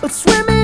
but swimming